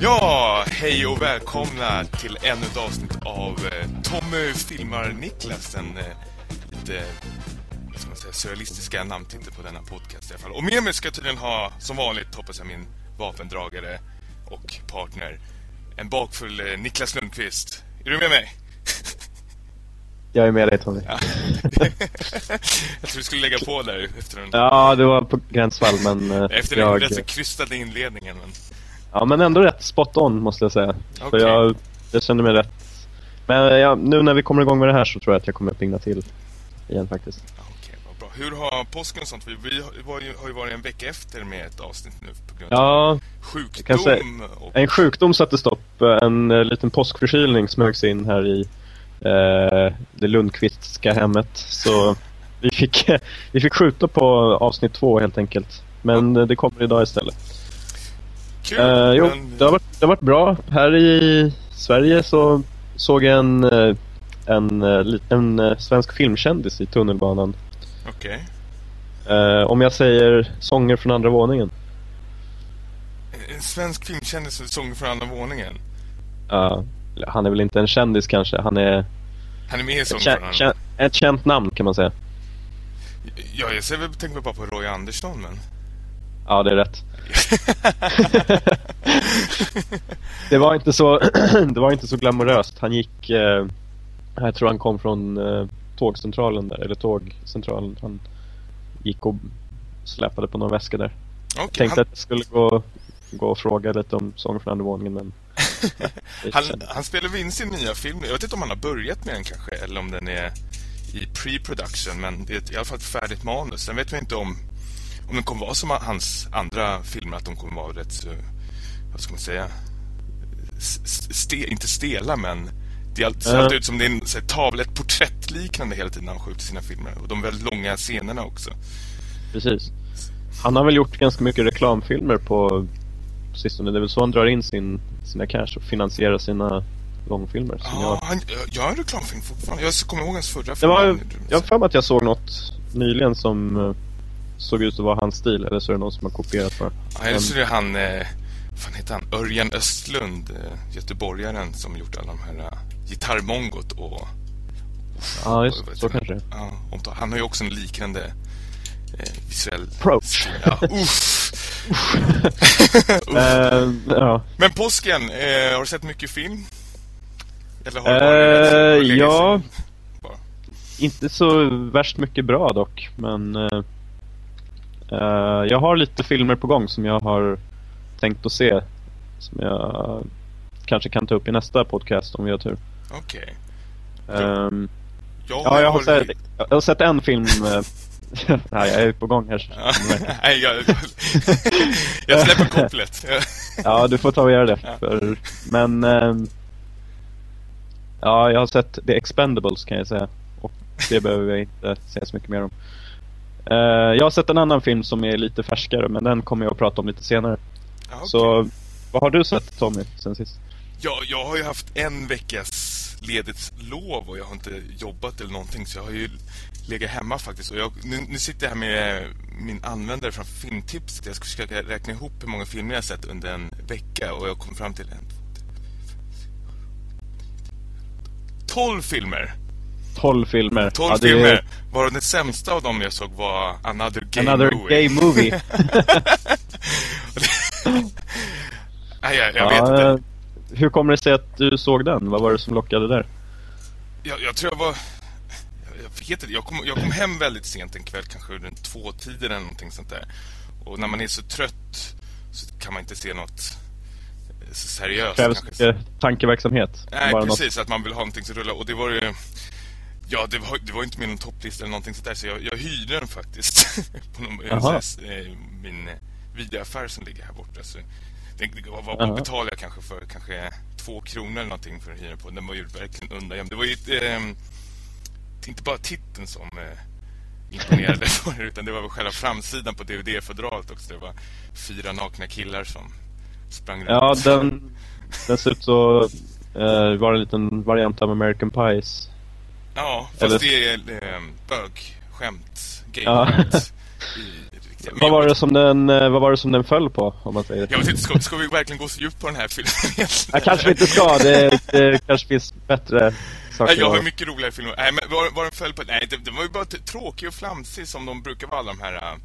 Ja, hej och välkomna till ännu ett avsnitt av eh, Tommy filmar Niklas. En eh, lite ska man säga, surrealistiska namntitel på denna podcast i alla fall. Och med mig ska jag tydligen ha, som vanligt, hoppas jag, min vapendragare och partner. En bakfull eh, Niklas Lundqvist. Är du med mig? Jag är med dig Tommy. Ja. jag tror du skulle lägga på där efter en... Ja, det var på gränsfall men... Efter den jag... rätt så krystade inledningen. Men... Ja, men ändå rätt spot on måste jag säga. För Okej. jag, jag kände mig rätt... Men eh, ja, nu när vi kommer igång med det här så tror jag att jag kommer att pigna till igen faktiskt. Okej, vad bra. Hur har påsken och sånt? Vi, vi har, var ju, har ju varit en vecka efter med ett avsnitt nu på grund av Ja, sjukdom. kan säga- en sjukdom satte stopp. En eh, liten påskförkylning smög sig in här i eh, det Lundqvistska hemmet. Så vi fick, vi fick skjuta på avsnitt två helt enkelt. Men eh, det kommer idag istället. Kul, Eh, jo, men, det har, varit, det har varit bra. Här i Sverige så såg jag en, eh, en eh, liten eh, svensk filmkändis i tunnelbanan. Okej. Eh, om jag säger sånger från andra våningen. En svensk filmkändis som sång från andra våningen. Ja, eller han är väl inte en kändis kanske. Han är Han är med i sång ett, från andra ett känt namn kan man säga. Ja, jag ser väl, tänker bara på Roy Andersson, men... Ja, det är rätt. det var inte så Det var inte så glamoröst. Han gick eh, Jag tror han kom från eh, tågcentralen där, eller tågcentralen. Han gick och släpade på någon väska där. Okej, Tänkte han, att jag skulle gå, gå och fråga lite om sång från andra våningen men... han, han spelar in sin nya film. Jag vet inte om han har börjat med den kanske, eller om den är i pre-production, men det är i alla fall ett färdigt manus. Sen vet vi inte om, om den kommer vara som hans andra filmer, att de kommer vara rätt så, vad ska man säga, ste, inte stela, men det är alltid, ser Ja. alltid ut som det är en så här, tavla, ett porträttliknande hela tiden när han skjuter sina filmer. Och de väldigt långa scenerna också. Precis. Han har väl gjort ganska mycket reklamfilmer på, sistone. Det är väl så han drar in sin, sina cash och finansierar sina långfilmer. Ja, jag, han gör en reklamfilm fortfarande. Jag kommer ihåg hans förra film. var, jag har för mig att jag såg något nyligen som eh, såg ut att vara hans stil. Eller så är det någon som har kopierat bara. Ja, eller så är det han, eh, vad fan heter han? Örjan Östlund, eh, göteborgaren som gjort alla de här eh, gitarrmongot och... Ja, just och- det. Så kanske det? Ja, omtal- han har ju också en liknande eh, visuell... Approach. Ja, uff. Eh, ja. Men påsken, eh, har du sett mycket film? Eller har du legat ja. Inte så värst mycket bra dock, men eh, eh, jag har lite filmer på gång som jag har tänkt att se. Som jag kanske kan ta upp i nästa podcast om vi har tur. Okej. Ehm, Jag ja, jag har, sett, jag har sett en film. eh, Nej, jag är på gång här. Nej, jag, jag släpper kopplet. Ja, du får ta och göra det. För, men ehm, ja, jag har sett The Expendables kan jag säga. Och det behöver jag inte säga så mycket mer om. Eh, jag har sett en annan film som är lite färskare, men den kommer jag att prata om lite senare. Okej. Så vad har du sett Tommy sen sist? Ja, jag har ju haft en veckas ledigt lov och jag har inte jobbat eller någonting så jag har ju legat hemma faktiskt. Och jag, nu, nu sitter jag här med min användare från Filmtips. Jag ska försöka räkna ihop hur många filmer jag har sett under en vecka och jag kom fram till en, två, tre, fyra, 12 filmer! 12 filmer. 12 Ja, det är filmer! Varav den sämsta av dem jag såg var Another Gay Another Movie. gay movie. Nej, jag, jag ja, vet inte. eh, Hur kommer det sig att du såg den? Vad var det som lockade där? Jag, jag tror jag var... Jag vet inte, jag kom, jag kom hem väldigt sent en kväll, kanske runt två tiden eller någonting sånt där. Och när man är så trött så kan man inte se något eh, seriöst. Krävs kanske. tankeverksamhet. Nej, Bara precis. Att man vill ha någonting som rullar. Och det var ju... Ja, det var, det var inte någon topplista eller någonting sånt där. Så jag, jag hyrde den faktiskt. på någon, här, eh, min eh, videoaffär som ligger här borta. Så det, det, vad, vad betalade jag kanske för? Kanske två kronor eller någonting för att hyra på. Den var ju verkligen undangömd. Det var ju ehm, inte bara titeln som eh, imponerade det, utan det var väl själva framsidan på DVD-fodralet också. Det var fyra nakna killar som sprang runt. Ja, den, den ser ut så eh, vara en liten variant av American Pies. Ja, fast Eller- det är eh, bögskämt, Ja. gayskämt i vad, var det som den, eh, vad var det som den föll på, om man säger Jag vet inte, ska, ska vi verkligen gå så djupt på den här filmen? ja, kanske vi inte ska, det, det kanske finns bättre saker. Jag har mycket roligare filmer. Nej, men var, var den föll på... Nej, det, det var ju bara tråkig och flamsig som de brukar vara, alla de här...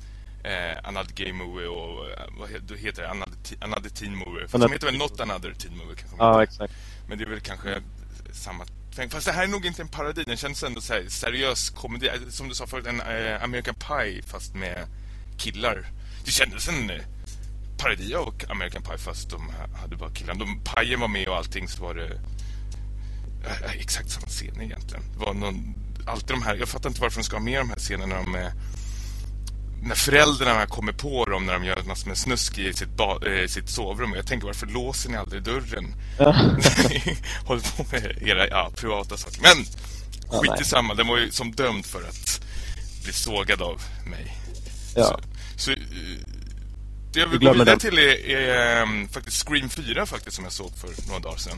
Eh, Another Game Movie och eh, vad heter det? Another, another Teen Movie. Fast de heter väl Not Another Teen Movie kanske. Ja, exakt. Men det är väl kanske samma Fast det här är nog inte en parodi. Den känns ändå så här, seriös komedi. Alltså, som du sa förut, en eh, American Pie fast med killar. Det kändes en eh, parodi av American Pie fast de hade bara killar. De, pajen var med och allting så var det eh, exakt samma scen egentligen. Det var någon, alltid de här, jag fattar inte varför de ska ha med de här scenerna med när föräldrarna kommer på dem när de gör massor med snusk i sitt, äh, sitt sovrum. Och jag tänker, varför låser ni aldrig dörren? Håller på med era ja, privata saker. Men ja, skit i samma, den var ju som dömd för att bli sågad av mig. Ja. Så, så eh, det jag vill gå vidare till är, är, um, faktiskt Scream 4 faktiskt som jag såg för några dagar sedan.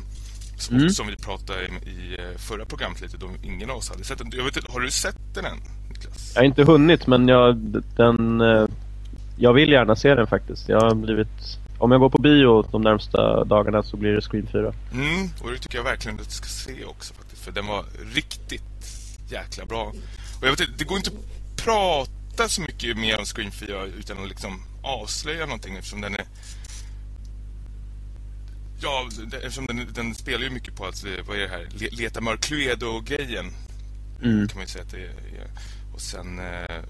Som, mm. som vi pratade i, i eh, förra programmet lite då ingen av oss hade sett den. Jag vet, har du sett den än? Niklas? Jag har inte hunnit men jag, den, eh, jag vill gärna se den faktiskt. Jag har blivit... Om jag går på bio de närmsta dagarna så blir det Scream 4. Mm, och det tycker jag verkligen att du ska se också faktiskt. För den var riktigt jäkla bra. Och jag vet det går inte att prata så mycket mer om Scream 4 utan att liksom avslöja någonting eftersom den är... Ja, eftersom den, den spelar ju mycket på att, vad är det här, leta mörk Cluedo-grejen. Mm. Kan man ju säga att det är. Och sen... Eh,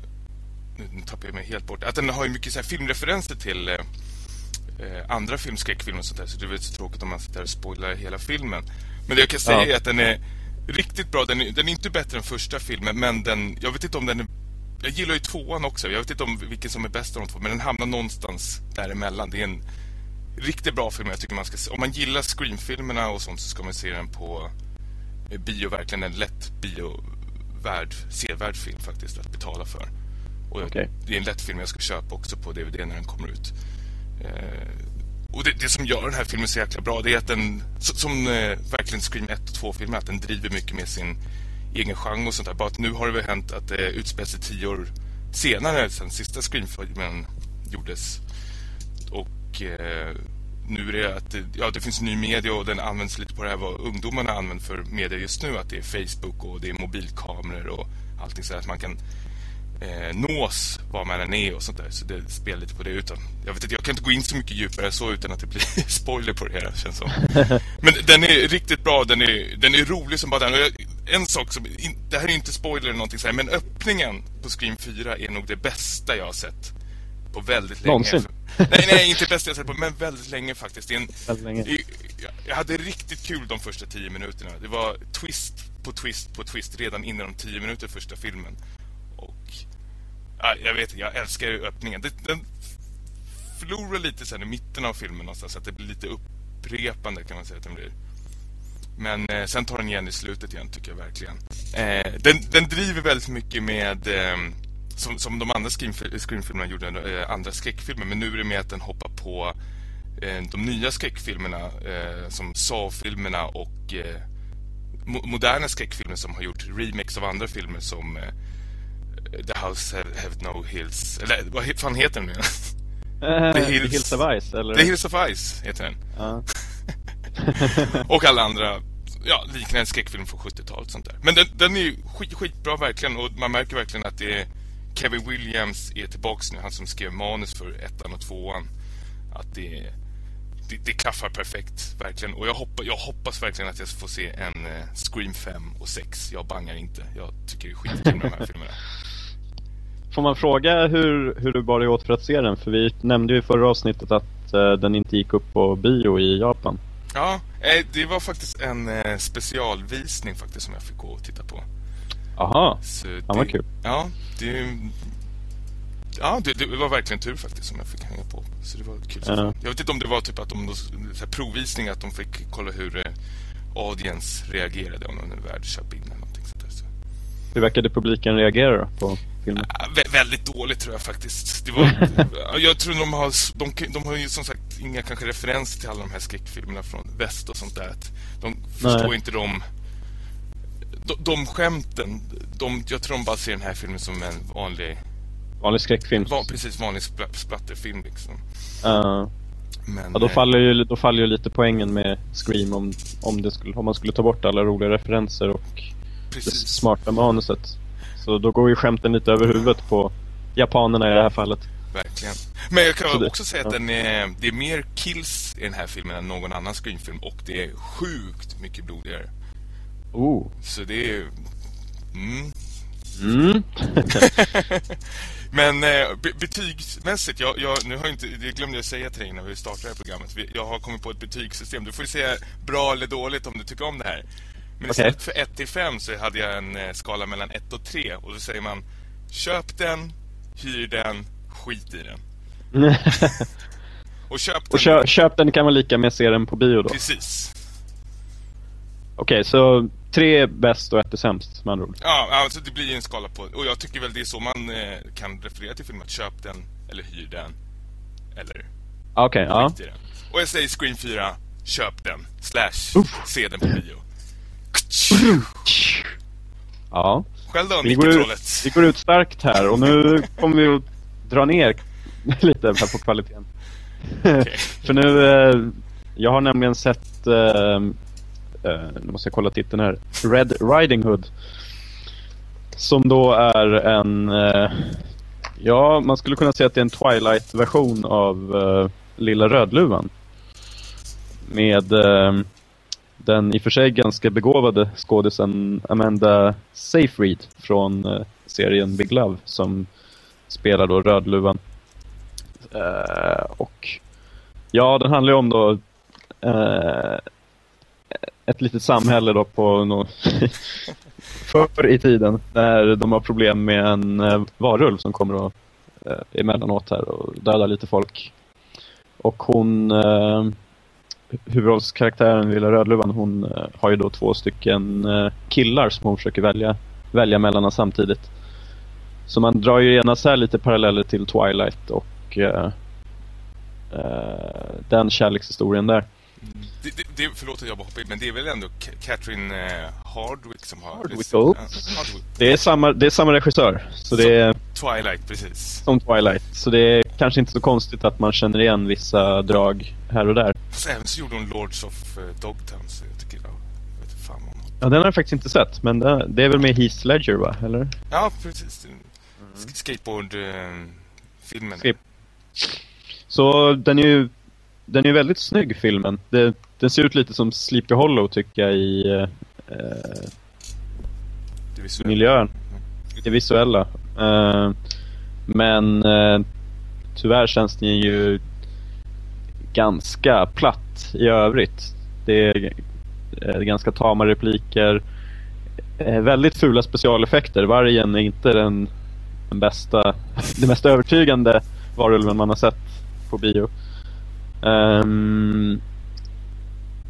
nu tappar jag mig helt bort. Att den har ju mycket så filmreferenser till eh, eh andra filmskräckfilmer och sånt där. Så det är så tråkigt om man sitter och spoilar hela filmen. Men det jag kan säga ja. är att den är riktigt bra. Den är, den är inte bättre än första filmen, men den... Jag vet inte om den är... Jag gillar ju tvåan också. Jag vet inte om vilken som är bäst av de två, men den hamnar någonstans däremellan. Det är en riktigt bra film jag tycker man ska se. Om man gillar Scream-filmerna och sånt så ska man se den på bio. Verkligen en lätt bio värd, sevärd film faktiskt att betala för. Och okay. Det är en lätt film jag ska köpa också på DVD när den kommer ut. Eh, och det, det, som gör den här filmen så jäkla bra det är att den, som eh, verkligen Scream 1 och 2-filmer, att den driver mycket med sin egen genre och sånt där. Bara att nu har det väl hänt att det utspelar sig tio år senare sen sista Scream-filmen gjordes. Och eh, nu är det att det, ja, det finns ny media och den används lite på det här vad ungdomarna använder för media just nu. Att det är Facebook och det är mobilkameror och allting så att man kan eh, nås var man än är och sånt där. Så det spelar lite på det utan. Jag vet inte, jag kan inte gå in så mycket djupare så utan att det blir spoiler på det hela känns som. Men den är riktigt bra, den är, den är rolig som bara den. Jag, en sak som, in, det här är inte spoiler eller någonting så här, men öppningen på Scream 4 är nog det bästa jag har sett på väldigt länge. Någonsin? Nej, nej, inte bäst jag sett på, men väldigt länge faktiskt. En, väldigt länge. Jag hade riktigt kul de första tio minuterna. Det var twist på twist på twist redan innan de tio minuter första filmen. Och ja, jag vet jag älskar öppningen. Den, den förlorar lite sen i mitten av filmen någonstans, så att det blir lite upprepande kan man säga att den blir. Men eh, sen tar den igen i slutet igen tycker jag verkligen. Eh, den, den driver väldigt mycket med... Eh, som, som de andra screenfilmerna gjorde, eh, andra skräckfilmer. Men nu är det med att den hoppar på eh, de nya skräckfilmerna eh, som Saw-filmerna och eh, mo moderna skräckfilmer som har gjort remakes av andra filmer som eh, The House Have, have No Hills. Eller vad fan heter den nu? Uh, The, Hills, Hills of Ice, eller? The Hills of Ice heter den. Uh. och alla andra ja, liknande skräckfilmer från 70-talet sånt där. Men den, den är skit, skitbra verkligen och man märker verkligen att det är Kevin Williams är tillbaks nu, han som skrev manus för ettan och tvåan. Att det, det, det klaffar perfekt, verkligen. Och jag, hoppa, jag hoppas verkligen att jag får se en eh, Scream 5 och 6. Jag bangar inte. Jag tycker det är skitkul med de här filmerna. Får man fråga hur, hur du bar dig åt för att se den? För vi nämnde ju i förra avsnittet att uh, den inte gick upp på bio i Japan. Ja, eh, det var faktiskt en eh, specialvisning faktiskt som jag fick gå och titta på. Aha, ja, vad kul. Ja, det, ja det, det, var verkligen tur faktiskt som jag fick hänga på. Så det var kul. Ja. Jag vet inte om det var typ att de så provvisning att de fick kolla hur eh, audience reagerade om de är värd köp in eller någonting sånt där. Så. Hur verkade publiken reagera då på filmen? Ja, vä väldigt dåligt tror jag faktiskt. Det var, jag tror de har, de, de har ju som sagt inga kanske referenser till alla de här skräckfilmerna från väst och sånt där. De förstår Nej. inte de de, de skämten, de, jag tror de bara ser den här filmen som en vanlig, Vanlig skräckfilm. Va, precis, vanlig spl splatterfilm liksom. Uh, Men, ja, då, eh, faller ju, då faller ju lite poängen med Scream om, om, det skulle, om man skulle ta bort alla roliga referenser och det precis. smarta manuset. Så då går ju skämten lite över huvudet på japanerna i det här fallet. Verkligen. Men jag kan Så det- också säga att ja. den är, det är mer kills i den här filmen än någon annan screenfilm och det är sjukt mycket blodigare. Oh. Så det är... Mm. Mm. Men eh, be betygsmässigt, jag, jag, nu har jag inte, det glömde jag säga till dig när vi startade det här programmet. Vi- Jag har kommit på ett betygssystem. Du får ju säga bra eller dåligt om du tycker om det här. Men Okej. istället för 1 till 5 så hade jag en eh, skala mellan 1 och 3. Och då säger man köp den, hyr den, skit i den. Och köp den. och köp, köp den kan man lika med se den på bio då. Precis. Okej, så tre är bäst och ett är sämst med andra ord. Ja, alltså det blir ju en skala på... Och jag tycker väl det är så man eh, kan referera till filmen. Att köp den, eller hyr den. Eller Okej, ja. skit i den. Och jag säger Screen 4, köp den. Slash, se den på bio. Ja. Själv då, Vi går, ut, vi går ut starkt här och nu kommer vi att dra ner lite här på kvaliteten. Okej. För nu, eh, jag har nämligen sett, eh, Eh, nu måste jag kolla titeln här, Red Riding Hood. Som då är en, eh, ja man skulle kunna säga att det är en Twilight-version av eh, Lilla Rödluvan. Med eh, den i och för sig ganska begåvade skådisen Amanda Seyfried från eh, serien Big Love som spelar då Rödluvan. Eh, och ja, den handlar ju om då eh, ett litet samhälle då på no förr i tiden när de har problem med en eh, varulv som kommer och eh, emellanåt här och dödar lite folk. Och hon eh, huvudrollskaraktären Lilla Rödluvan hon eh, har ju då två stycken eh, killar som hon försöker välja, välja mellan samtidigt. Så man drar ju genast här lite paralleller till Twilight och eh, eh, den kärlekshistorien där. Det, det, förlåt att jag bara hoppar in, men det är väl ändå Catherine eh, Hardwick som har... Hardwick, Ja. Hardwick. Det är samma, det är samma regissör, så det är Twilight, precis. som Twilight. Så det är kanske inte så konstigt att man känner igen vissa drag här och där. Fast även så gjorde hon Lords of eh, Dogtown, så jag tycker... Ja, jag vet fan hon Ja, den har jag faktiskt inte sett, men det, det är väl med Heath Ledger va? Eller? Ja, precis. Skateboard-filmen. Skate- Så den är ju den är väldigt snygg filmen. Det, den ser ut lite som Sleepy Hollow tycker jag i eh, det miljön. Det visuella. Eh, men eh, tyvärr känns den ju ganska platt i övrigt. Det är eh, ganska tama repliker. Eh, väldigt fula specialeffekter. Vargen är inte den, den bästa, det mest övertygande varulven man har sett på bio. Ehm,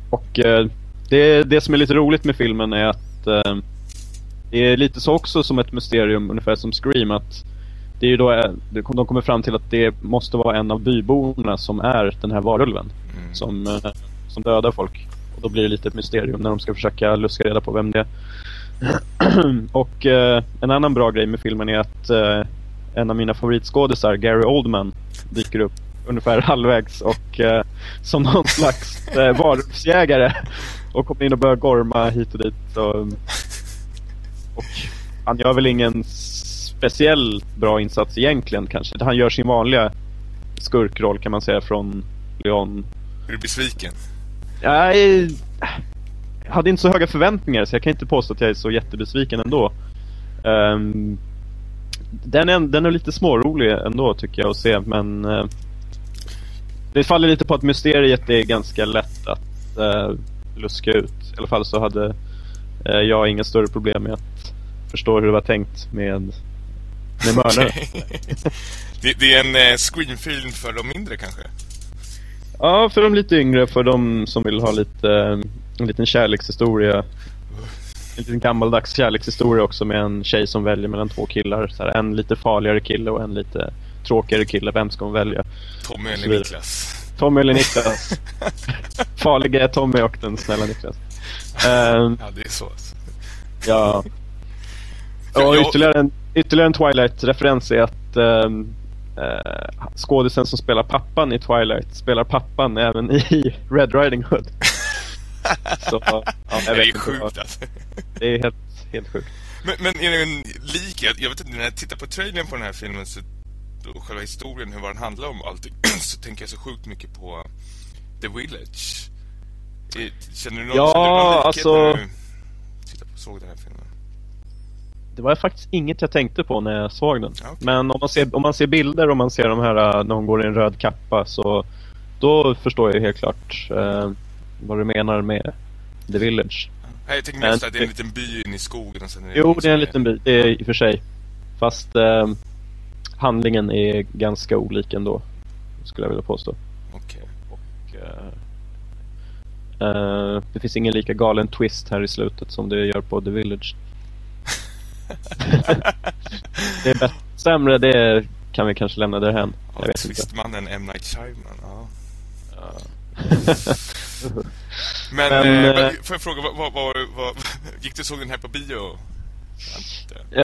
och eh, det, det som är lite roligt med filmen är att eh, det är lite så också som ett mysterium, ungefär som Scream, att det är då, eh, de kommer fram till att det måste vara en av byborna som är den här varulven Mm. som, eh, som dödar folk. Och då blir det lite ett mysterium när de ska försöka luska reda på vem det är. och en annan bra grej med filmen är att en av mina favoritskådisar, Gary Oldman, dyker upp ungefär halvvägs och eh, som någon slags eh, varulvsjägare och kommer in och börjar gorma hit och dit. Och, och han gör väl ingen speciellt bra insats egentligen kanske. Han gör sin vanliga skurkroll kan man säga från Leon Är du besviken? jag hade inte så höga förväntningar så jag kan inte påstå att jag är så jättebesviken ändå. Ehm, den, är, den är lite smårolig ändå tycker jag att se men eh, det faller lite på att mysteriet är ganska lätt att eh, luska ut. I alla fall så hade eh, jag inga större problem med att förstå hur det var tänkt med, med mördare. Det, det är en eh, screenfilm för de mindre kanske? Ja, för de lite yngre, för de som vill ha lite, eh, en liten kärlekshistoria. En liten gammaldags kärlekshistoria också med en tjej som väljer mellan två killar. Så här, en lite farligare kille och en lite tråkigare kille. Vem ska hon välja? Tommy eller. Niklas? Tommy eller Niklas? Farliga är Tommy och den snälla Niklas. Ehm, Ja, det är så. alltså. ja. Och ytterligare en, ytterligare en Twilight-referens är att um, uh, skådisen som spelar pappan i Twilight spelar pappan även i Red Riding Hood. Så, ja, det är sjukt alltså. Det är helt, helt sjukt. Men, men är det en lik? Jag, jag vet inte, när jag tittar på trailern på den här filmen så och själva historien, hur den handlar om allting, så tänker jag så sjukt mycket på The Village. Känner du någon, ja, känner du någon alltså... när du på, såg den här filmen? Det var faktiskt inget jag tänkte på när jag såg den. Okay. Men om man, ser, om man ser bilder och man ser de här äh, när hon går i en röd kappa så då förstår jag helt klart eh, vad du menar med The Village. Nej, jag tänker mest att det är en liten by inne i skogen. Och sen är jo, det är en liten by. Det är i och för sig. Fast eh, handlingen är ganska olik ändå. Skulle jag vilja påstå. Okej. Okay. uh, uh, det finns ingen lika galen twist här i slutet som det gör på The Village. det är bättre. Sämre, det kan vi kanske lämna därhän. Ja, jag vet twistmannen M. Night Shyamalan, ja. men, men äh, får jag fråga, vad, vad, vad, gick du såg den här på bio?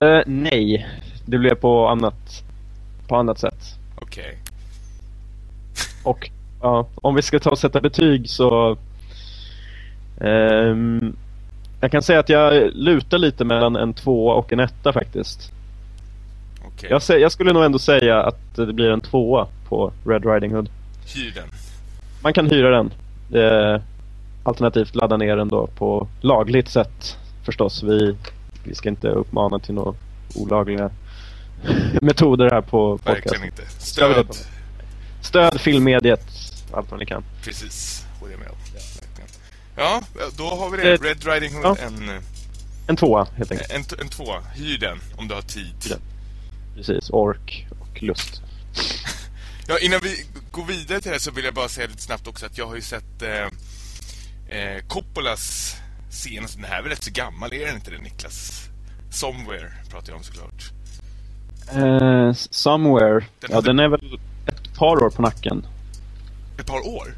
Uh, nej, det blev på annat på annat sätt. Okej. Okay. Och ja, om vi ska ta och sätta betyg så... Um, jag kan säga att jag lutar lite mellan en tvåa och en etta faktiskt. Okay. Jag, jag, skulle nog ändå säga att det blir en tvåa på Red Riding Hood. Hyr den. Man kan hyra den. Eh, alternativt ladda ner den då på lagligt sätt förstås. Vi, vi ska inte uppmana till några olagliga metoder här på podcast. Verkligen inte. Stöd. Stöd filmmediet, allt vad ni kan. Precis, håller jag med om. Ja, då har vi det. Red Riding Hood, ja. en... En tvåa, helt enkelt. En, en tvåa. Hyr den, om du har tid. Precis, ork och lust. ja, innan vi går vidare till det så vill jag bara säga lite snabbt också att jag har ju sett eh, eh, Coppolas senaste... Den här är väl rätt så gammal, är den inte det, Niklas? Somewhere pratar jag om såklart. Uh, somewhere. Den ja, hade... den är väl ett par år på nacken. Ett par år?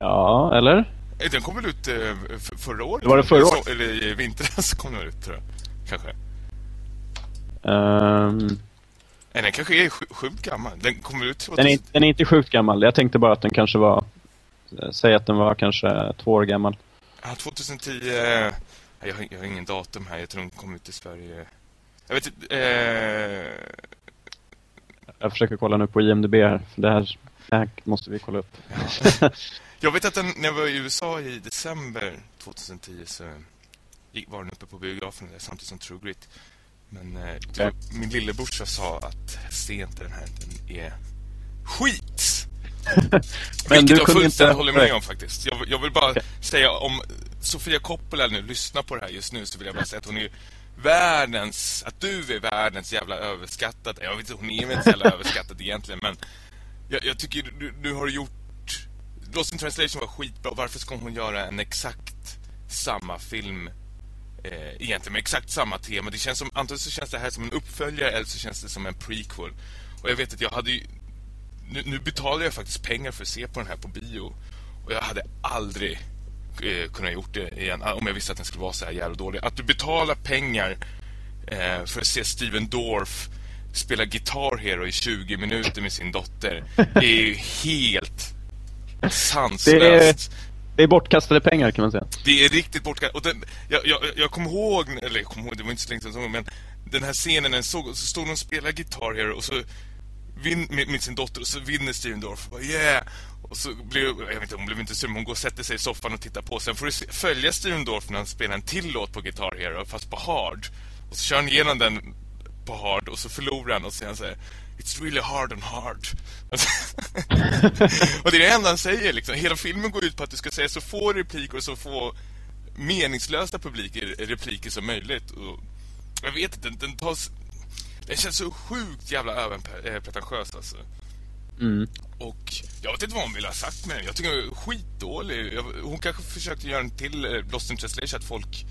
Ja, eller? Eh, den kom väl ut uh, förra året? Var det förra året? Eller i vintras kom den ut, tror jag. Kanske. Um... Nej, den kanske är sjukt gammal. Den kommer ut... Den är, den är inte sjukt gammal. Jag tänkte bara att den kanske var... Säg att den var kanske två år gammal. Ja, 2010... Jag har, jag har ingen datum här. Jag tror den kom ut i Sverige jag vet inte... Eh... Jag försöker kolla nu på IMDB här. För det här, det här måste vi kolla upp. Ja. jag vet att den, när jag var i USA i december 2010 så var den uppe på biografen där, samtidigt som True Grit. Men eh, okay. min lillebrorsa sa att se inte den här, den är skit! Men Vilket du jag fullständigt inte... håller med om faktiskt. Jag, jag vill bara okay. säga om Sofia Coppola nu lyssnar på det här just nu så vill jag bara säga att hon är världens, att du är världens jävla överskattad. Jag vet inte, hon är väl inte jävla överskattad egentligen, men jag, jag tycker du, du har gjort Lost in translation var skitbra. Varför ska hon göra en exakt samma film eh, egentligen med exakt samma tema? Det känns som antingen så känns det här som en uppföljare eller så känns det som en prequel. Och jag vet att jag hade ju, nu, nu betalar jag faktiskt pengar för att se på den här på bio. Och jag hade aldrig eh, kunna gjort det igen om jag visste att den skulle vara så här jävla dålig. Att du betalar pengar eh, för att se Steven Dorff spela Guitar Hero i 20 minuter med sin dotter är ju helt sanslöst. Det är, det är bortkastade pengar kan man säga. Det är riktigt bortkastade. Och den, jag, jag, jag kommer ihåg, eller jag kommer ihåg, det var inte så länge sedan men den här scenen, den såg, så stod de och spelade Guitar Hero och så vin, med, med, sin dotter och så vinner Steven Dorff. Och yeah! Och så blir, jag vet inte, hon blev inte sur, men hon går och sätter sig i soffan och tittar på. Sen får du följa Steven Dorff när han spelar en till låt på Guitar Hero, fast på hard. Och så kör han igenom den på hard och så förlorar han och så säger It's really hard and hard. och det är det enda han säger liksom. Hela filmen går ut på att du ska säga så få repliker och så få meningslösa publiker, repliker som möjligt. Och jag vet inte, den, den tas... Den känns så sjukt jävla överpretentiös eh, alltså. Mm. Och jag vet inte vad hon ville ha sagt med den. Jag tycker den är skitdålig. hon kanske försökte göra en till eh, Lost in Translation att folk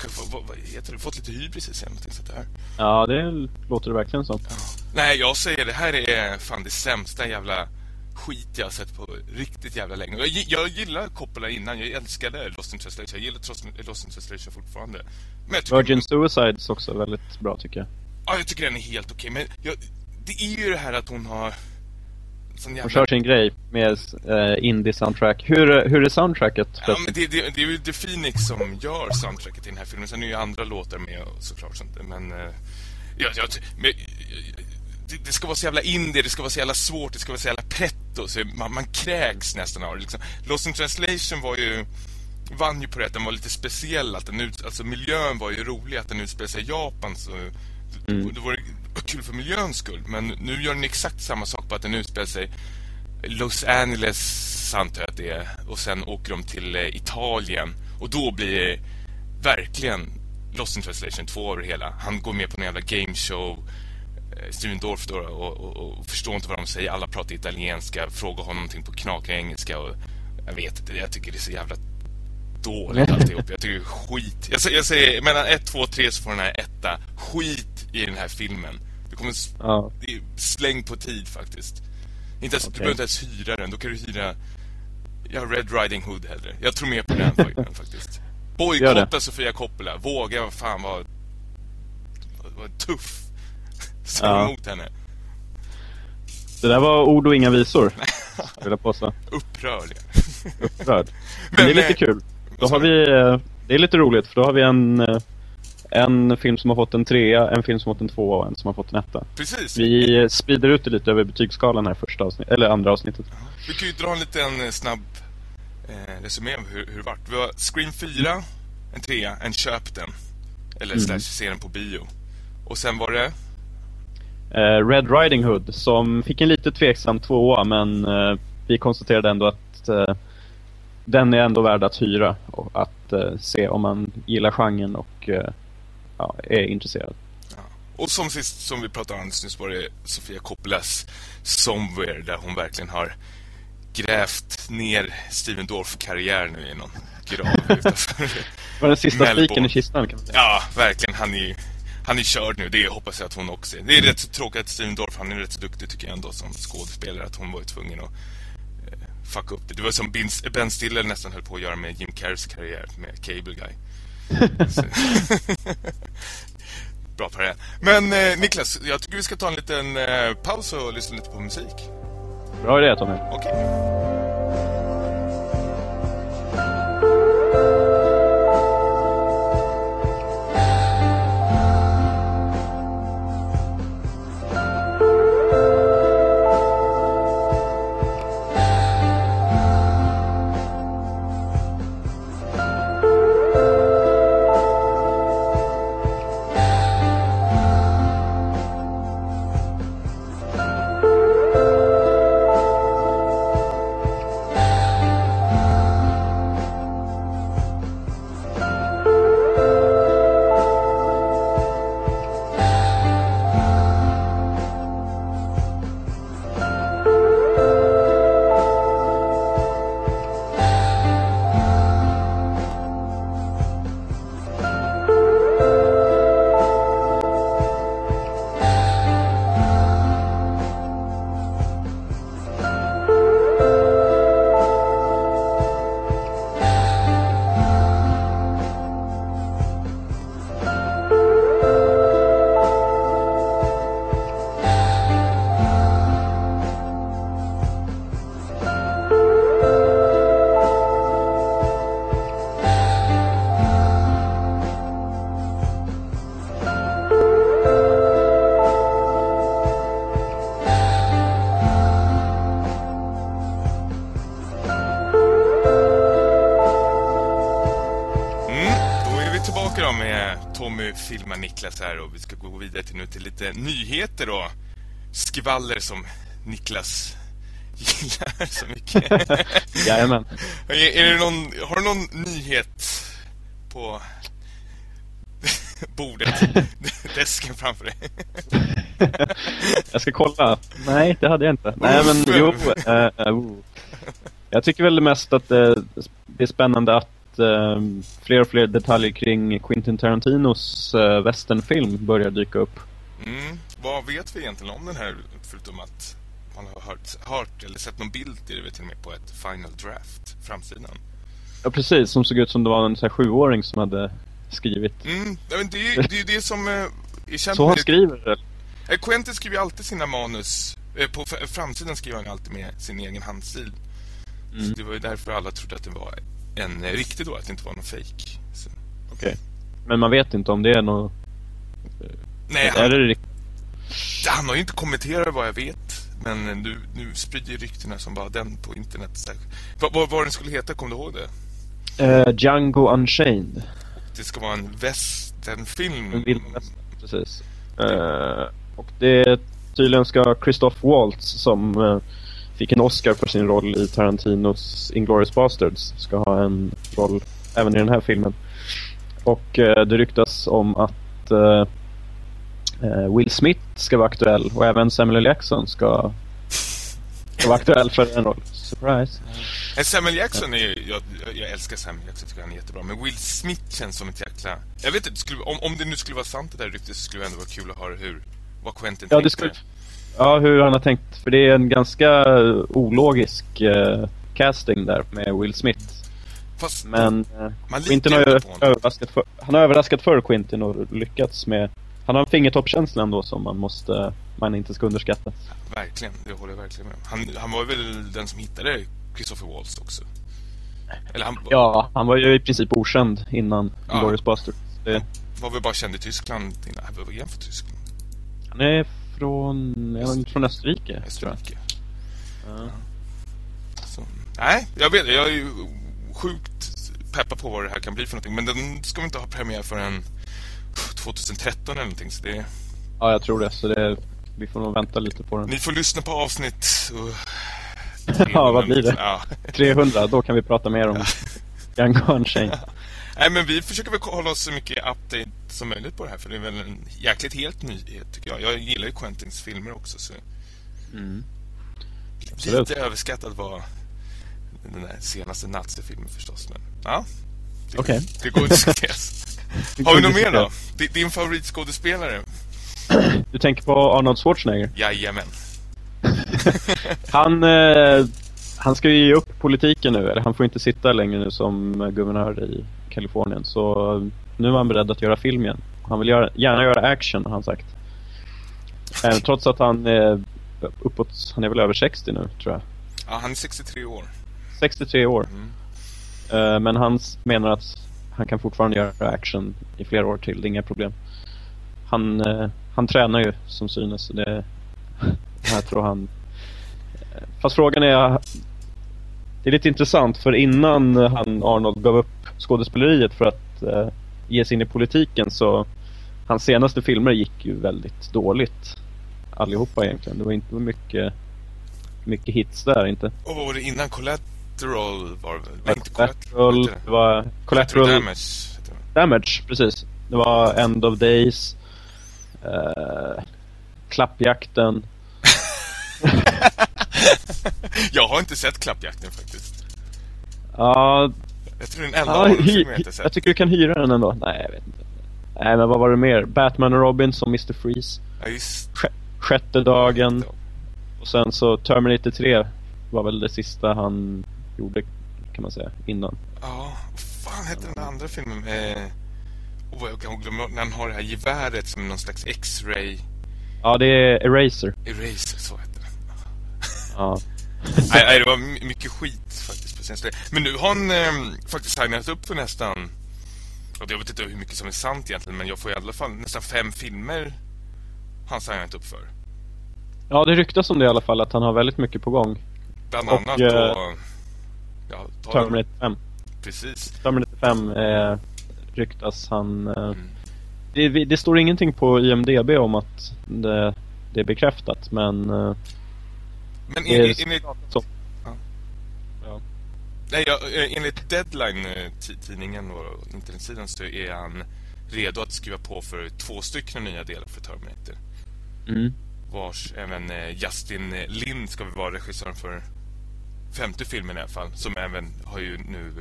kanske, vad, vad heter det, fått lite hybris i någonting sånt där. Ja, det låter det verkligen som. Ja. Nej, jag säger det här är fan det sämsta jävla skit jag har sett på riktigt jävla länge. Jag, jag gillar Coppola innan. Jag älskade Lost in Translation. Jag gillar Lost in Translation fortfarande. Virgin Suicides också väldigt bra tycker jag. Ja, jag tycker den är helt okej. Men jag, det är ju det här att hon har... Jävla... Hon kör sin grej med uh, indie-soundtrack. Hur, hur är soundtracket? Ja, men det, det, det är ju The Phoenix som gör soundtracket i den här filmen. Sen är ju andra låtar med såklart. Sånt. Men... Uh, jag, jag, men det, det, ska vara så jävla indie, det ska vara så jävla svårt, det ska vara så jävla pretto. Så man, man kräks nästan av det. Liksom. Lost in translation var ju vann ju på det att den var lite speciell. Att den ut, alltså miljön var ju rolig att den utspelade sig i Japan. Så mm. Det kul för miljöns skull. Men nu gör den exakt samma sak på att den utspelar sig i Los Angeles antar jag att det är. Och sen åker de till eh, Italien. Och då blir det verkligen Lost in translation 2 över hela. Han går med på en jävla gameshow. Eh, Steven Dorf då och, och, och, förstår inte vad de säger. Alla pratar italienska. Frågar honom någonting på knakig engelska. Och jag vet inte, jag tycker det är så jävla dåligt alltihop. Jag tycker skit. Jag, jag säger mellan 1, 2, 3 så får den här etta. Skit i den här filmen. Det kommer ja. släng på tid faktiskt. Inte ens, okay. Du behöver inte ens hyra den. Då kan du hyra ja, Red Riding Hood hellre. Jag tror mer på den faktiskt. Bojkotta Sofia Coppola. Våga fan vara, vara tuff. Stå ja. emot henne. Det där var ord och inga visor. vill jag påstå. Upprörd. Upprörd. Men, Men det är lite kul. Då har vi, eh, det är lite roligt för då har vi en, eh, en film som har fått en trea, en film som har fått en tvåa och en som har fått en etta. Precis. Vi sprider ut det lite över betygsskalan här första avsnitt, eller andra avsnittet. Vi kan ju dra en liten eh, snabb eh, resumé av hur, hur det vart. Vi har Scream 4, en trea, en köp den. Eller mm. slash se den på bio. Och sen var det... Eh, Red Riding Hood som fick en lite tveksam tvåa men eh, vi konstaterade ändå att eh, den är ändå värd att hyra och att uh, se om man gillar genren och uh, ja, är intresserad. Ja. Och som sist som vi pratade om nyss var det Sofia Coppolas Somewhere där hon verkligen har grävt ner Steven Dorff-karriär nu i någon grav utanför var den sista spiken i kistan kan man säga. Ja, verkligen. Han är, han är körd nu. Det hoppas jag att hon också är. Det är rätt så tråkigt att Steven Dorff, han är rätt så duktig tycker jag ändå som skådespelare att hon var tvungen att fucka upp det. Det var som Ben Stiller nästan höll på att göra med Jim Carreys karriär med Cable Guy. Bra på det. Men eh, Niklas, jag tycker vi ska ta en liten eh, paus och lyssna lite på musik. Bra idé Tommy. Okej. Okay. Niklas här och vi ska gå vidare till nu till lite nyheter då. Skvaller som Niklas gillar så mycket. Jajamän. Är, är det någon, har du någon nyhet på bordet, desken framför dig? jag ska kolla. Nej, det hade jag inte. Nej, men jo. Uh, uh, jag tycker väl mest att uh, det är spännande att eh, fler och fler detaljer kring Quentin Tarantinos eh, westernfilm börjar dyka upp. Mm. Vad vet vi egentligen om den här förutom att man har hört, hört eller sett någon bild i det till och med på ett final draft framsidan? Ja, precis. Som såg ut som det var en så här, sjuåring som hade skrivit. Mm. Ja, men det, är, det är det som... Eh, jag känner Så han skriver. Eh, Quentin skriver ju alltid sina manus. eh, På framsidan skriver han alltid med sin egen handstil. Mm. Så det var ju därför alla trodde att det var en riktig då, att det inte var någon fake. Okej. Men man vet inte om det är något... Nej, Är han, det han har ju inte kommenterat vad jag vet. Men nu, nu sprider ju ryktena som bara den på internet. Vad, vad, vad den skulle heta, kom du ihåg det? Uh, Django Unchained. Det ska vara en westernfilm. En vild västern, precis. Eh, och det tydligen ska Christoph Waltz som eh, fick en Oscar för sin roll i Tarantinos Inglourious Basterds ska ha en roll även i den här filmen. Och eh, det ryktas om att eh, eh, Will Smith ska vara aktuell och även Samuel. Jackson ska, ska vara aktuell för en roll. Surprise. Samuel Jackson är ju, jag, jag älskar Samuel Jackson, tycker han är jättebra. Men Will Smith känns som ett jäkla... Jag vet inte, skulle, om, om det nu skulle vara sant det där ryktet så skulle det ändå vara kul att höra hur... Vad Quentin Ja, det tänkte. skulle... Ja, hur han har tänkt. För det är en ganska ologisk eh, casting där med Will Smith. Fast Men eh, litar har ju överraskat för, han har överraskat för Quintin och lyckats med... Han har en fingertoppskänsla ändå som man måste... Man inte ska underskatta. Verkligen, det håller jag verkligen med. Han, han var väl den som hittade Christopher Waltz också. Eller han Ja, han var ju i princip okänd innan Ja. Inglourious Basterds. Det, var väl bara känd i Tyskland innan. Han var igen från Tyskland. han är från... Är han från Österrike, tror jag. Österrike. Ja. Så, nej, jag vet Jag är ju sjukt peppad på vad det här kan bli för någonting. Men den ska vi inte ha premiär förrän 2013 eller någonting. Så det, ja, jag tror det. Så det, vi får nog vänta lite på den. ni får lyssna på avsnitt... Uh, Ja, vad blir det? Ja. 300, då kan vi prata mer om Django Unchained. Nej, men vi försöker väl hålla oss så mycket update som möjligt på det här. För det är väl en jäkligt helt nyhet tycker jag. Jag gillar ju Quentins filmer också. Så Mm. Absolut. lite överskattad var den där senaste nazifilmen förstås. Men ja, det, Okej. det går att diskuteras. Har vi något mer då? Di- Din favoritskådespelare? Du tänker på Arnold Schwarzenegger? Jajamän. Han, eh, han ska ju ge upp politiken nu, eller han får inte sitta längre nu som guvernör i Kalifornien. Så nu är han beredd att göra film igen. Han vill göra, gärna göra action, har han sagt. Eh, trots att han är uppåt, han är väl över 60 nu, tror jag. Ja, han är 63 år. 63 år. Mm. Eh, men han menar att han kan fortfarande göra action i flera år till, det är inga problem. Han, eh, han tränar ju som synes, det, här tror han... Fast frågan är... Det är lite intressant, för innan han, Arnold, gav upp skådespeleriet för att eh, ge sig in i politiken så... Hans senaste filmer gick ju väldigt dåligt. Allihopa egentligen. Det var inte mycket, mycket hits där, inte. Och vad var det innan Collateral var det? Nej, inte Collateral, det var Collateral Damage. Damage, precis. Det var End of Days, eh, Klappjakten. jag har inte sett Klappjakten faktiskt. Ja, Jag tror den enda ja jag inte sett. jag tycker du kan hyra den ändå. Nej, jag vet inte. Nej, men vad var det mer? Batman och Robin som Mr. Freeze. Ja, just Sj- Sjätte dagen. Och sen så Terminator 3 var väl det sista han gjorde, kan man säga, innan. Ja, vad fan hette den andra filmen? Eh, oh, jag kan glömma när han har det här geväret som någon slags X-ray Ja, det är Eraser. eraser, så heter det. Ja. nej, nej, det var my- mycket skit faktiskt på senaste. Men nu har han eh, faktiskt signat upp för nästan... Och jag vet inte hur mycket som är sant egentligen, men jag får i alla fall nästan fem filmer han signat upp för. ja, det ryktas om det i alla fall, att han har väldigt mycket på gång. Bland Och, annat eh, då... Ja, ta Terminator 5. Precis. Terminator 5 eh, ryktas han... Eh, Mm. det, det står ingenting på IMDB om att det, det är bekräftat, men... Men är en, enligt, så. Ja. Ja. nej, ja, eh, enligt Deadline, eh, och internetsidan, så är han redo att skriva på för två stycken nya delar för Terminator. Mm. Vars även eh, Justin Lin ska vara regissören för femte filmen i alla fall. Som även har ju nu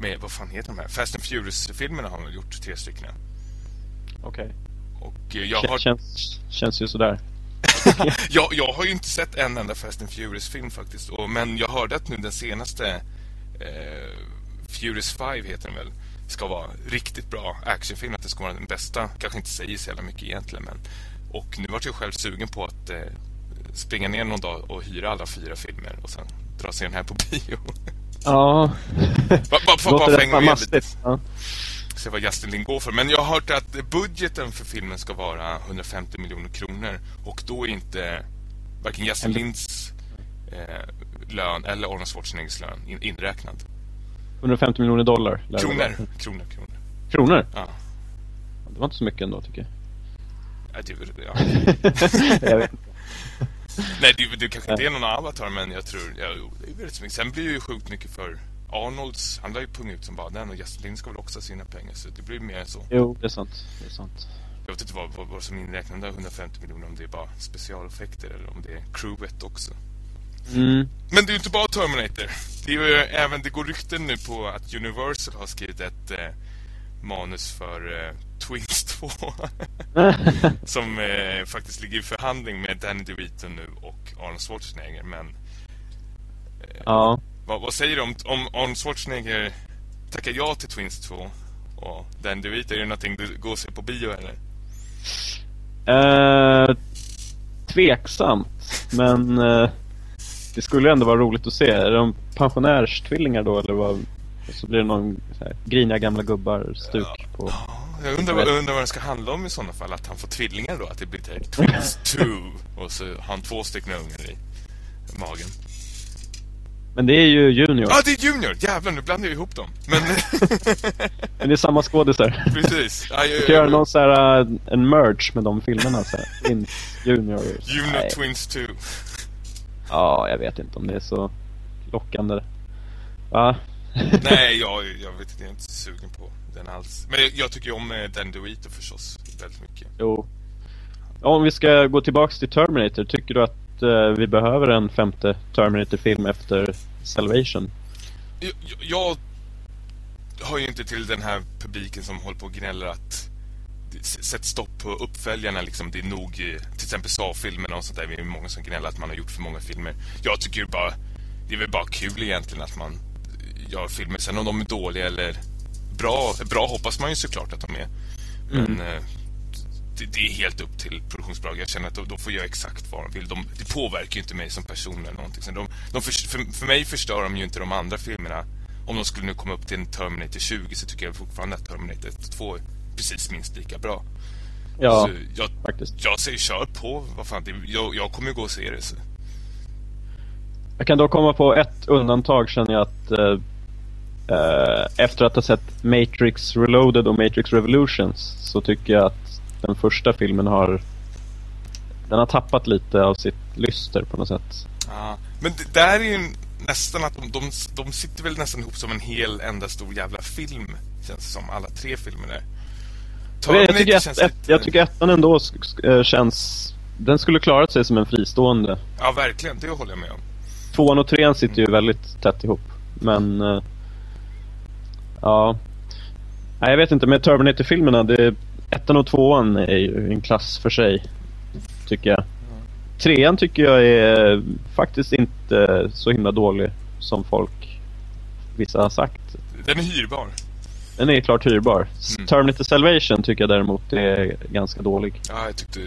med, vad fan heter de här? Fast and Furious-filmerna har han gjort tre stycken. Okej. Och eh, jag har, Känns, känns ju sådär. jag, jag har ju inte sett en enda Fast and Furious-film faktiskt. Och, men jag hörde att nu den senaste eh, Furious 5 heter den väl. ska vara riktigt bra actionfilm, att det ska vara den bästa. Kanske inte säger så jävla mycket egentligen, men... Och nu vart jag själv sugen på att eh, springa ner någon dag och hyra alla fyra filmer och sen dra sig den här på bio. Ja. Bara, för en gång mastigt. Ja. Se vad Justin Lin går för. Men jag har hört att budgeten för filmen ska vara 150 miljoner kronor. Och då är inte varken Justin Lins eh, lön eller Arnold Schwarzeneggers lön in, inräknad. 150 miljoner dollar. Kronor. Kronor, kronor. Kronor? Ja. Det var inte så mycket ändå tycker jag. Ja, det, ja. jag vet. inte. Nej, det, det kanske inte är någon avatar, men jag tror... Ja, det är väldigt mycket. Sen blir det ju sjukt mycket för Arnolds. Han lär ju punga ut som bara den och Justin Lin ska väl också ha sina pengar. Så det blir mer så. Jo, det är sant. Det är sant. Jag vet inte vad, vad, vad som där 150 miljoner. Om det är bara specialeffekter eller om det är crewet också. Mm. Men det är ju inte bara Terminator. Det, är ju även, det går rykten nu på att Universal har skrivit ett eh, manus för eh, Twins 2. som eh, faktiskt ligger i förhandling med Danny DeVito nu och Arnold Schwarzenegger. Men ja. Vad, vad säger du om, om Arnold Schwarzenegger tackar ja till Twins 2? Och Danny DeVito, är det någonting du går och ser på bio eller? Eh, tveksamt, men eh, det skulle ändå vara roligt att se. Är de pensionärstvillingar då eller vad? Så blir det någon så här, griniga gamla gubbar stuk på... Ja, jag undrar, vad- jag undrar vad det ska handla om i sådana fall. Att han får tvillingar då, att det blir till Twins 2. Och så har han två stycken ungar i magen. Men det är ju Junior. Ja, ah, det är Junior! Jävlar, nu blandar jag ihop dem. Men Men det är samma skådisar. precis. Ja, jag, Du kan göra någon så här, eh, en merge med de filmerna så här. Twins, Junior. Junior Nej. Twins 2. Ja, jag vet inte om det är så lockande. Va? Nej, jag, jag vet inte. Jag är inte sugen på den alls. Men jag, jag tycker ju om eh, Dan DeVito förstås väldigt mycket. Jo. Om vi ska gå tillbaks till Terminator, tycker du att eh, vi behöver en femte Terminator-film efter Salvation? Jag, jag- hör ju inte till den här publiken som håller på och gnäller att sätt stopp på uppföljarna liksom. Det är nog eh, till exempel Saw-filmerna och sånt där. Det är många som gnäller att man har gjort för många filmer. Jag tycker bara det är väl bara kul egentligen att man gör filmer. Sen om de är dåliga eller bra, bra hoppas man ju såklart att de är. Men eh, det, är helt upp till produktionsbolag. Jag känner att de, de får göra exakt vad de vill. De, det påverkar ju inte mig som person eller någonting. Så de, de för, för, för mig förstör de ju inte de andra filmerna. Om de skulle nu komma upp till en Terminator 20 så tycker jag fortfarande att Terminator 2 är precis minst lika bra. Ja, så jag, faktiskt. jag säger kör på. Vad fan, det, jag, jag kommer ju gå och se det. Så. Jag kan då komma på ett undantag känner jag att eh, eh, efter att ha sett Matrix Reloaded och Matrix Revolutions så tycker jag att den första filmen har den har tappat lite av sitt lyster på något sätt. Ja, men det där är ju nästan att de, de, de sitter väl nästan ihop som en hel enda stor jävla film. Känns det som, alla tre filmer där. Jag, jag, tycker ett, lite- jag tycker ettan ändå eh, känns... Den skulle klarat sig som en fristående. Ja, verkligen. Det håller jag med om. Tvåan och trean sitter ju väldigt tätt ihop. Men... eh, ja... Nej, jag vet inte. Med Terminator-filmerna, det, ettan och tvåan är ju en klass för sig. Tycker jag. Trean tycker jag är faktiskt inte så himla dålig som folk vissa har sagt. Den är hyrbar. Den är klart hyrbar. Mm. Terminator Salvation tycker jag däremot är ganska dålig. Ja, jag tyckte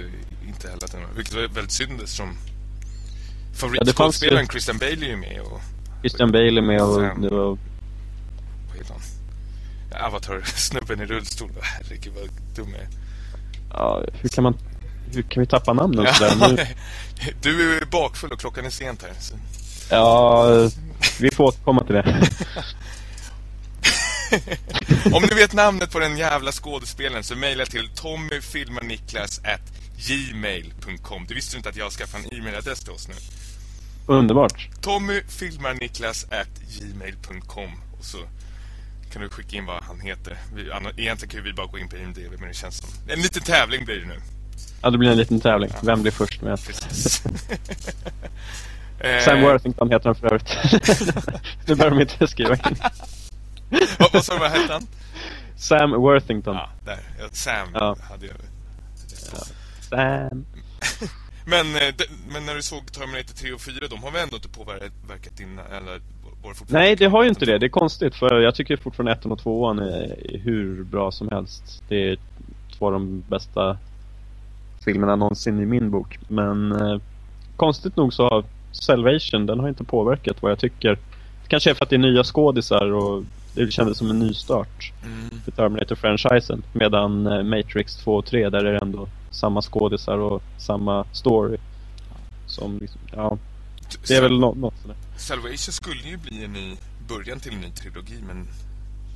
inte heller att den var... Vilket var väldigt synd eftersom... Ja, Favoritskådespelaren ju- Christian Bale är ju med och... Christian Bale är med och det var... Avatar-snubben i rullstol. Herregud, vad dum jag är. Ja, hur kan man... Hur kan vi tappa namnen sådär? Nu, Du är bakfull och klockan är sent här. Så. ja, vi får återkomma till det. Om du vet namnet på den jävla skådespelaren så mejla till tommyfilmarniklas at gmail.com. Du visste inte att jag skaffade en e-mailadress till oss nu. Underbart. Tommyfilmarniklas at gmail.com Och så kan du skicka in vad han heter. Vi, egentligen kan vi bara gå in på IMDB men det känns som... En liten tävling blir det nu. Ja, det blir en liten tävling. Vem blir först med? Eh, Sam Worthington heter han för övrigt. nu behöver de inte skriva in. vad, sa du, vad hette han? Sam Worthington. Ja, där. Ja, Sam Ja. hade jag. Sam. Men, eh, men när du såg Terminator 3 och 4, de har väl ändå inte påverkat din, eller Går fortfarande Nej, det har ju inte det. Det är konstigt för jag tycker fortfarande ettan och tvåan är hur bra som helst. Det är två av de bästa filmerna någonsin i min bok. Men eh, konstigt nog så har Salvation, den har inte påverkat vad jag tycker. Det kanske är för att det är nya skådisar och det kändes som en ny start Mm. för Terminator-franchisen. Medan eh, Matrix 2 och 3, där är det ändå samma skådisar och samma story. Som liksom, ja, det är väl nå- något sådär. Salvation skulle ju bli en ny början till en ny trilogi, men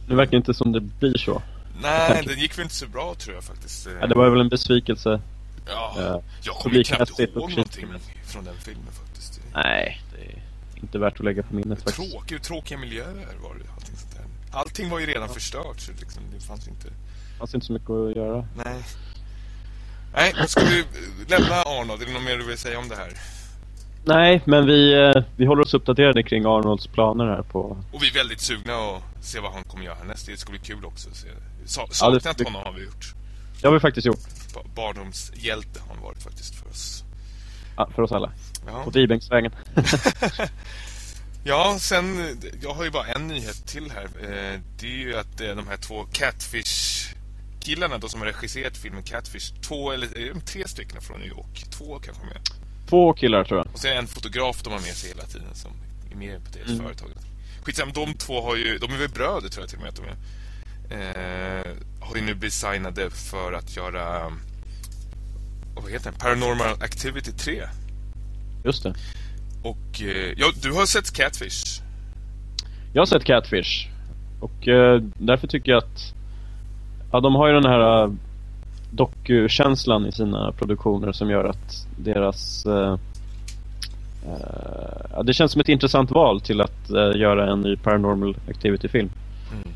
Nu verkar det inte som det blir så. nej, den gick väl inte så bra tror jag faktiskt. Ja, det var väl en besvikelse. Ja, eh, jag kommer knappt ihåg någonting från den filmen faktiskt. Det Nej, det är inte värt att lägga på minnet faktiskt. Tråkig, tråkiga miljöer var det. Allting, sånt där. allting var ju redan förstört, så liksom, det fanns inte... Det fanns inte så mycket att göra. Nej. Nej, ska vi lämna Arnold? Är det något mer du vill säga om det här? Nej, men vi, eh, vi håller oss uppdaterade kring Arnolds planer här på... Och vi är väldigt sugna att se vad han kommer göra härnäst. Det ska bli kul också att se. Sa- Ja, Saknat det- honom har vi gjort. Det har vi faktiskt gjort. Ba- Barndomshjälte har han varit faktiskt för oss. Ja, för oss alla. Ja. På Vibängsvägen. Ja, sen, jag har ju bara en nyhet till här. Eh, Det är ju att eh, de här två Catfish-killarna då som har regisserat filmen Catfish, två eller tre stycken från New York? Två kanske med. Två killar tror jag. Och sen en fotograf de har med sig hela tiden som är med på deras Mm. företag. Skitsamma, de två har ju, de är väl bröder tror jag till och med att de är. Eh, har ju nu blivit signade för att göra, vad heter den? Paranormal Activity 3. Just det. Och, eh, ja, du har sett Catfish. Jag har sett Catfish. Och eh, därför tycker jag att... Ja, de har ju den här uh, doku-känslan i sina produktioner som gör att deras... eh, eh, det känns som ett intressant val till att eh, göra en ny Paranormal Activity-film. Mm.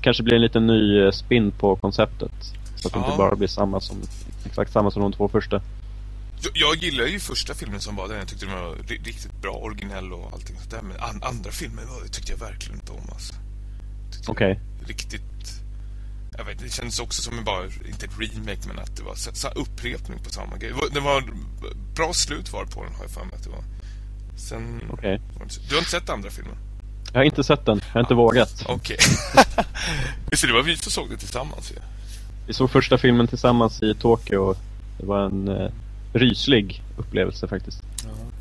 kanske blir en liten ny eh, spin på konceptet. Så att det Ja. inte bara blir samma som, exakt samma som de två första. Jag, jag gillar ju första filmen som var den. Jag tyckte den var ri- riktigt bra, originell och allting sånt där. Men an, andra filmer tyckte jag verkligen inte om alltså. Okej. det Riktigt... Jag vet, det kändes också som en bara, inte ett remake, men att det var så, så upprepning på samma grej. Det var, bra slut var på den, har jag för mig att det var. Sen... Så- Du har inte sett andra filmen? Jag har inte sett den. Jag har inte vågat. Okej. Just det, det var vi som såg det tillsammans ju. Vi såg första filmen tillsammans i Tokyo och det var en eh, ryslig upplevelse faktiskt.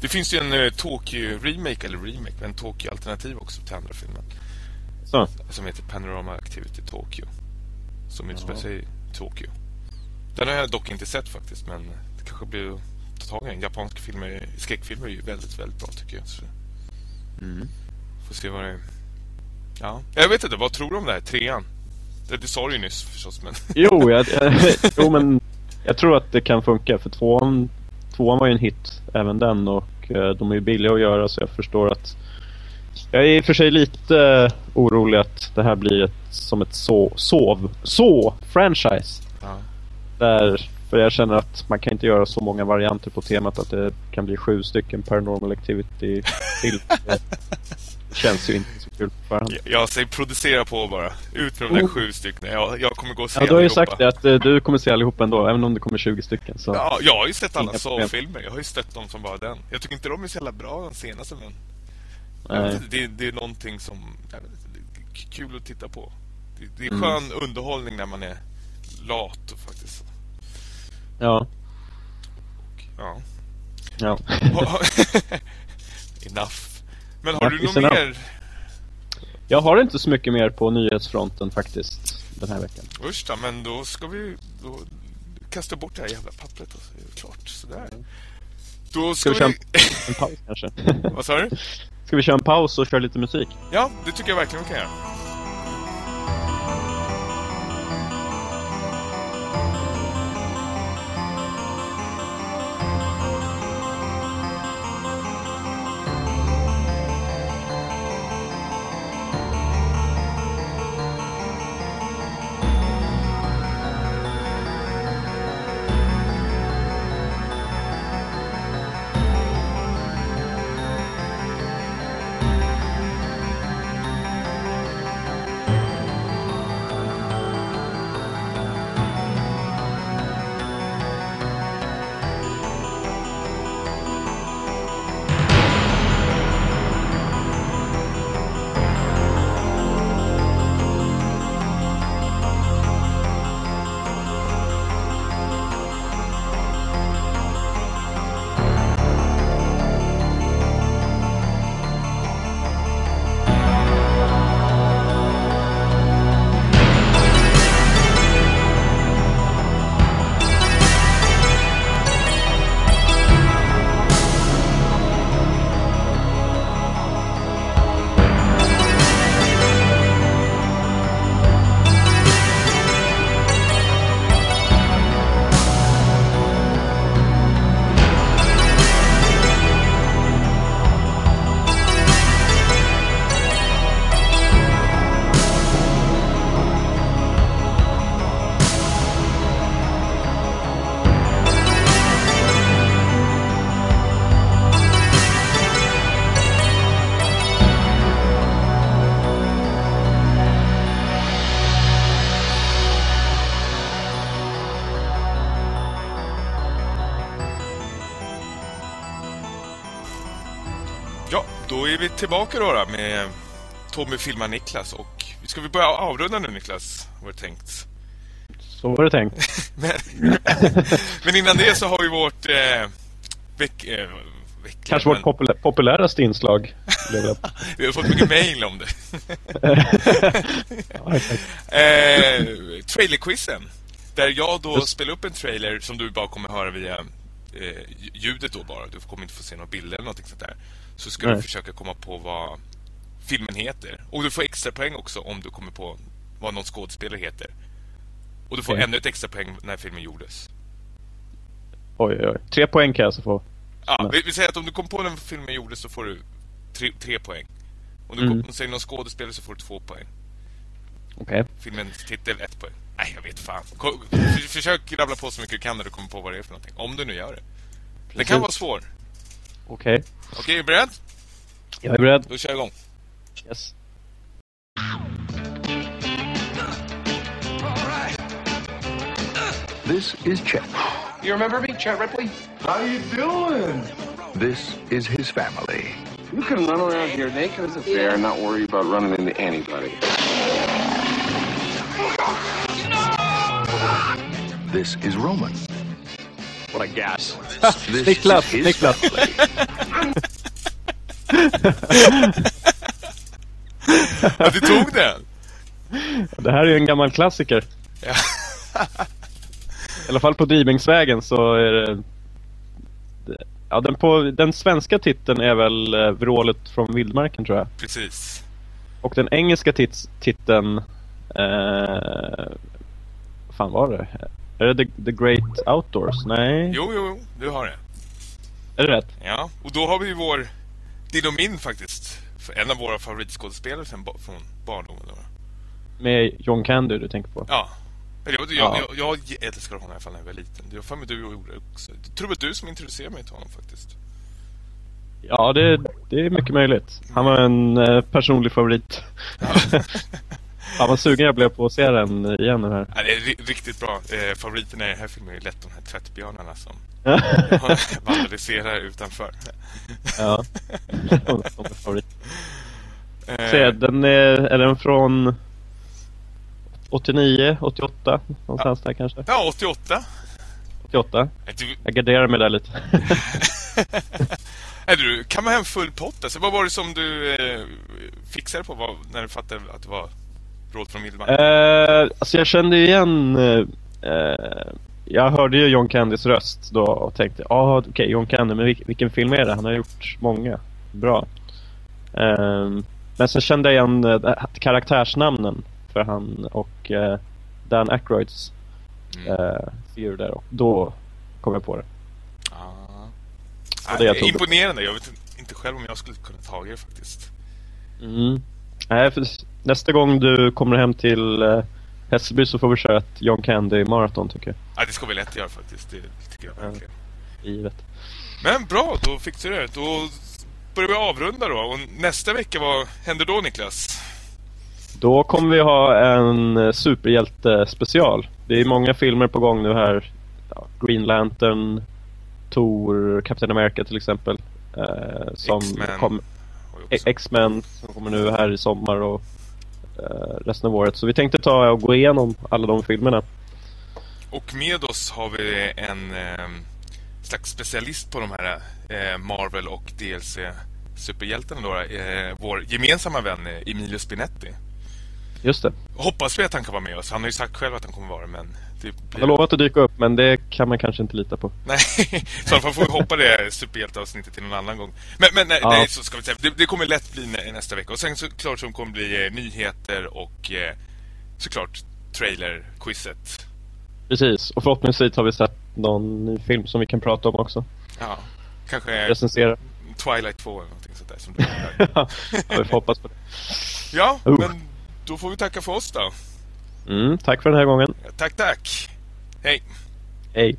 Det finns ju en uh, Tokyo-remake, eller remake, men Tokyo-alternativ också till andra filmen. Så. Som heter Panorama Activity Tokyo. Som utspelar sig i Tokyo. Den har jag dock inte sett faktiskt, men det kanske blir att ta tag i den. Japanska filmer, skräckfilmer är ju väldigt, väldigt bra tycker jag. Så får se vad det är. Ja, jag vet inte, vad tror du om det här? Trean? Det, det sa du ju nyss förstås, men... Jo, jag, jo, men jag tror att det kan funka för tvåan, tvåan var ju en hit, även den och eh, de är ju billiga att göra så jag förstår att jag är i och för sig lite orolig att det här blir ett, som ett så, sov, så franchise. ja. Där, för jag känner att man kan inte göra så många varianter på temat att det kan bli sju stycken paranormal activity till. Det känns ju inte så kul på förhand. Jag, jag säger producera på bara. Ut med de där sju stycken. Jag, jag kommer gå och se Ja, du har ju sagt det att eh, du kommer se allihopa ändå, även om det kommer 20 stycken. Så. Ja, jag har ju sett alla. Saw-filmer. Jag har ju stött dem som bara den. Jag tycker inte de är så jävla bra, den senaste, men... Det, det är någonting som... Jag vet inte, det är k- kul att titta på. Det, det är Mm. skön underhållning när man är lat och faktiskt. Ja. Ja. ja. Enough. Men har du Enough is något enough. mer? Jag har inte så mycket mer på nyhetsfronten faktiskt den här veckan. Usch då, men då ska vi... Då kasta bort det här jävla pappret och så är det klart. Sådär. Då ska, Ska vi vi... en paus kanske? Vad sa du? Ska vi köra en paus och köra lite musik? Ja, det tycker jag verkligen vi kan göra. Tillbaka då, då med Tommy filmar Niklas och ska vi börja avrunda nu Niklas? Var det tänkt? Så var det tänkt. men, men innan det så har vi vårt eh, veck, eh, vecka, Kanske men... vårt populä populäraste inslag. vi har fått mycket mail om det. ja, eh, trailerquizen. Där jag då spelar upp en trailer som du bara kommer höra via eh, ljudet då bara. Du kommer inte få se några bilder eller någonting sånt där. Så ska Nej. du försöka komma på vad filmen heter. Och du får extra poäng också om du kommer på vad någon skådespelare heter. Och du får okay. ännu ett extra poäng när filmen gjordes. Oj, oj, oj. Tre poäng kan jag alltså få. Ja, vi, vi, säger att om du kom på när filmen gjordes så får du tre, tre poäng. Om du mm. kom, säger någon skådespelare så får du två poäng. Okej. Okay. Filmens titel, ett poäng. Nej, jag vet fan. Försök rabbla på så mycket du kan när du kommer på vad det är för någonting. Om du nu gör det. Precis. Den kan vara svår. Okej. Okay. Okej, okay, är du beredd? Jag är beredd. Då kör jag igång. Yes. This is Chet. You remember me, Chet Ripley? How you doing? This is his family. You can run around here naked as a bear and not worry about running into anybody. This is Roman. What a gas. Niklas, Niklas. ja, du tog den! Det här är ju en gammal klassiker. Ja. I alla fall på Dribingsvägen så är det... Ja, den, på, den svenska titeln är väl eh, Vrålet från Vildmarken tror jag. Precis. Och den engelska tits, titeln... Eh, fan var det? Är det The, The Great Outdoors? Nej. Jo, jo, jo. Du har det. Är det rätt? Ja, och då har vi vår... Din och min faktiskt. En av våra favoritskådespelare från barndomen. Då. Med John Candy du tänker på? Ja. Jag, jag, ja. jag, jag älskar honom i alla fall när jag var liten. Det var för mig du gjorde det också. Jag tror att du som introducerade mig till honom faktiskt. Ja, det, det är mycket möjligt. Han var en eh, personlig favorit. Ja. Ja, vad sugen jag blev på att se den igen nu här. Ja, det är riktigt bra. Eh, favoriterna i den här filmen är lätt de här tvättbjörnarna som vandaliserar utanför. Ja, de är favorit. Eh. Se, den är, är den från 89, 88? Någonstans ja. där kanske? Ja, 88. 88? Du... Jag garderar mig där lite. är du, kan man hem full pott? Alltså, vad var det som du eh, fixade på vad, när du fattade att det var Råd från Vildmark? Eh, alltså jag kände igen... Eh, jag hörde ju John Candys röst då och tänkte, ja ah, okej okay, John Candy, men vilken film är det? Han har gjort många. Bra. Eh, men sen kände jag igen eh, karaktärsnamnen för han och eh, Dan Aykroyds mm. eh, figur där. Och då kom jag på det. Ah. det är imponerande. Jag vet inte själv om jag skulle kunna ta det faktiskt. Mm. Nej, för nästa gång du kommer hem till eh, Hässelby så får vi köra ett John Candy maraton tycker jag. Ja, det ska vi lätt göra faktiskt. Det tycker jag verkligen. Ja, givet. Men bra, då fick du det. Då börjar vi avrunda då. Och nästa vecka, vad händer då Niklas? Då kommer vi ha en eh, superhjälte-special. Det är många filmer på gång nu här. Ja, Green Lantern, Thor, Captain America till exempel. Eh, som X-Men. X-Men som kommer nu här i sommar och eh, resten av året. Så vi tänkte ta och gå igenom alla de filmerna. Och med oss har vi en eh, slags specialist på de här eh, Marvel och DLC superhjältarna då. Eh, vår gemensamma vän eh, Emilio Spinetti. Just det. Hoppas vi att han kan vara med oss. Han har ju sagt själv att han kommer vara men det blir... Han har lovat att dyka upp men det kan man kanske inte lita på. Nej, så fall får vi hoppa det superhjälteavsnittet till någon annan gång. Men, men nej, ja. nej, så ska vi säga. Det, det, kommer lätt bli nästa vecka. Och sen såklart så kommer det bli eh, nyheter och eh, såklart trailer-quizet. Precis, och förhoppningsvis har vi sett någon ny film som vi kan prata om också. Ja, kanske Recensera. Twilight 2 eller någonting sånt där. Som du ja, vi får hoppas på det. Ja, uh. men då får vi tacka för oss då. Mm, tack för den här gången. Tack, tack. Hej. Hej.